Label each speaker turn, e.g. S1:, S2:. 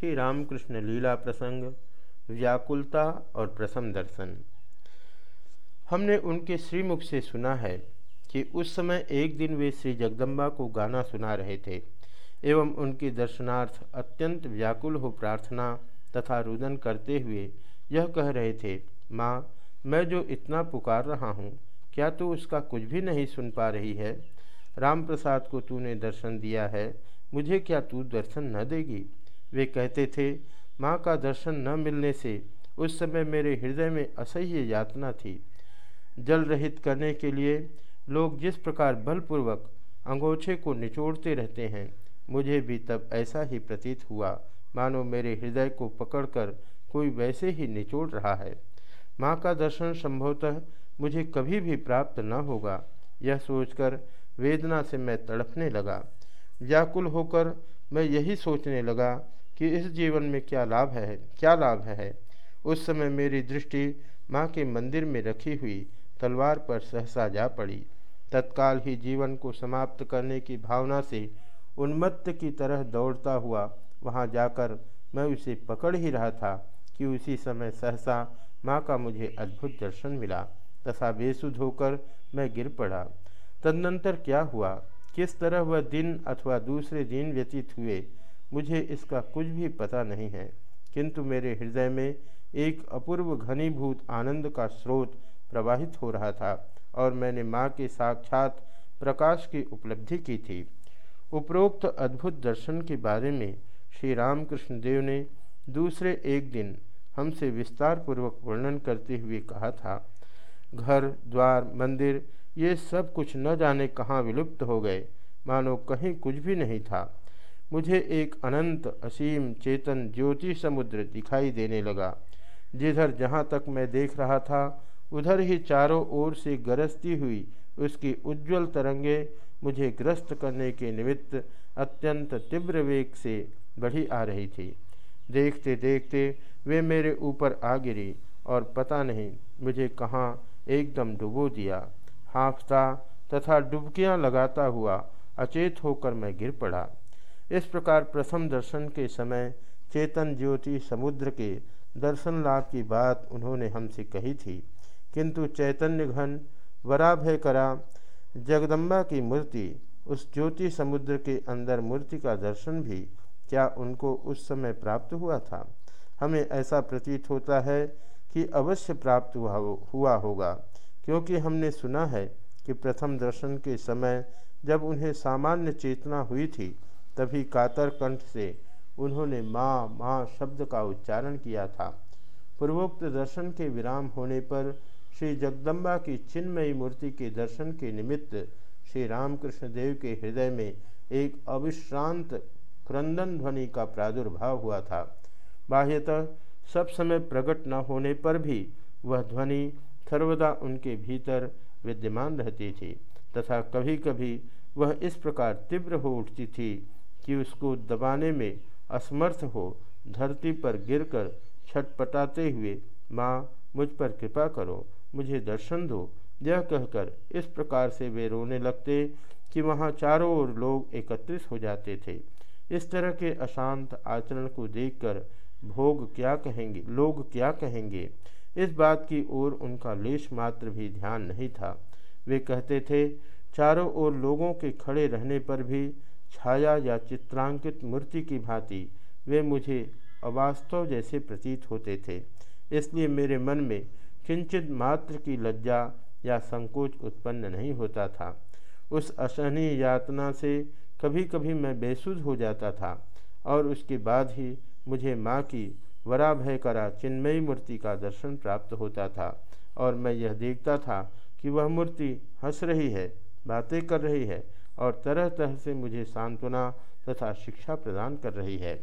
S1: श्री रामकृष्ण लीला प्रसंग, व्याकुलता और प्रसम दर्शन। हमने उनके श्रीमुख से सुना है कि उस समय एक दिन वे श्री जगदम्बा को गाना सुना रहे थे एवं उनके दर्शनार्थ अत्यंत व्याकुल हो प्रार्थना तथा रुदन करते हुए यह कह रहे थे, माँ, मैं जो इतना पुकार रहा हूँ, क्या तू उसका कुछ भी नहीं सुन पा रही है? राम प्रसाद को तूने दर्शन दिया है, मुझे क्या तू दर्शन न देगी? वे कहते थे, माँ का दर्शन न मिलने से उस समय मेरे हृदय में असह्य यातना थी। जल रहित करने के लिए लोग जिस प्रकार बलपूर्वक अंगोछे को निचोड़ते रहते हैं, मुझे भी तब ऐसा ही प्रतीत हुआ। मानो मेरे हृदय को पकड़कर कोई वैसे ही निचोड़ रहा है। माँ का दर्शन संभवतः मुझे कभी भी प्राप्त न होगा। यह सोचकर वेदना से मैं तड़पने लगा। व्याकुल होकर मैं यही सोचने लगा कि इस जीवन में क्या लाभ है, क्या लाभ है? उस समय मेरी दृष्टि माँ के मंदिर में रखी हुई तलवार पर सहसा जा पड़ी। तत्काल ही जीवन को समाप्त करने की भावना से उन्मत्त की तरह दौड़ता हुआ वहाँ जाकर मैं उसे पकड़ ही रहा था कि उसी समय सहसा माँ का मुझे अद्भुत दर्शन मिला। तथा बेसुध होकर मैं गिर पड़ा। तदनंतर क्या हुआ? किस तरह वह दिन अथवा दूसरे दिन व्यतीत हुए? मुझे इसका कुछ भी पता नहीं है। किंतु मेरे हृदय में एक अपूर्व घनीभूत आनंद का स्रोत प्रवाहित हो रहा था और मैंने माँ के साक्षात प्रकाश की उपलब्धि की थी। उपरोक्त अद्भुत दर्शन के बारे में श्री रामकृष्ण देव ने दूसरे एक दिन हमसे विस्तार पूर्वक वर्णन करते हुए कहा था, घर, द्वार, मंदिर, ये सब कुछ न जाने कहाँ विलुप्त हो गए। मानो कहीं कुछ भी नहीं था। मुझे एक अनंत असीम चेतन ज्योति समुद्र दिखाई देने लगा। जिधर जहाँ तक मैं देख रहा था, उधर ही चारों ओर से गरजती हुई उसकी उज्जवल तरंगे मुझे ग्रस्त करने के निमित्त अत्यंत तीव्र वेग से बढ़ी आ रही थी। देखते देखते वे मेरे ऊपर आ गिरी और पता नहीं मुझे कहाँ एकदम डुबो दिया। हाँफता तथा डुबकियाँ लगाता हुआ अचेत होकर मैं गिर पड़ा। इस प्रकार प्रथम दर्शन के समय चेतन ज्योति समुद्र के दर्शन लाभ की बात उन्होंने हमसे कही थी। किंतु चैतन्य घन वराभय करा। जगदम्बा की मूर्ति, उस ज्योति समुद्र के अंदर मूर्ति का दर्शन भी क्या उनको उस समय प्राप्त हुआ था? हमें ऐसा प्रतीत होता है कि अवश्य प्राप्त हुआ हुआ होगा, क्योंकि हमने सुना है कि प्रथम दर्शन के समय जब उन्हें सामान्य चेतना हुई थी तभी कातर कंठ से उन्होंने माँ माँ शब्द का उच्चारण किया था। पूर्वोक्त दर्शन के विराम होने पर श्री जगदम्बा की चिन्मयी मूर्ति के दर्शन के निमित्त श्री रामकृष्ण देव के हृदय में एक अविश्रांत क्रंदन ध्वनि का प्रादुर्भाव हुआ था। बाह्यतः सब समय प्रकट न होने पर भी वह ध्वनि सर्वदा उनके भीतर विद्यमान रहती थी, तथा कभी कभी वह इस प्रकार तीव्र हो उठती थी कि उसको दबाने में असमर्थ हो, धरती पर गिरकर छटपटाते हुए, माँ, मुझ पर कृपा करो, मुझे दर्शन दो। यह कहकर इस प्रकार से वे रोने लगते कि वहाँ चारों ओर लोग एकत्रित हो जाते थे। इस तरह के अशांत आचरण को देखकर भोग क्या कहेंगे, लोग क्या कहेंगे? इस बात की ओर उनका लेश मात्र भी ध्यान नहीं था। वे कहते थे, चारों ओर लोगों के खड़े रहने पर भी छाया या चित्रांकित मूर्ति की भांति वे मुझे अवास्तव जैसे प्रतीत होते थे। इसलिए मेरे मन में किंचित मात्र की लज्जा या संकोच उत्पन्न नहीं होता था। उस असहनीय यातना से कभी कभी मैं बेसुध हो जाता था और उसके बाद ही मुझे माँ की वराभय करा चिन्मयी मूर्ति का दर्शन प्राप्त होता था और मैं यह देखता था कि वह मूर्ति हंस रही है, बातें कर रही है और तरह तरह से मुझे सांत्वना तथा शिक्षा प्रदान कर रही है।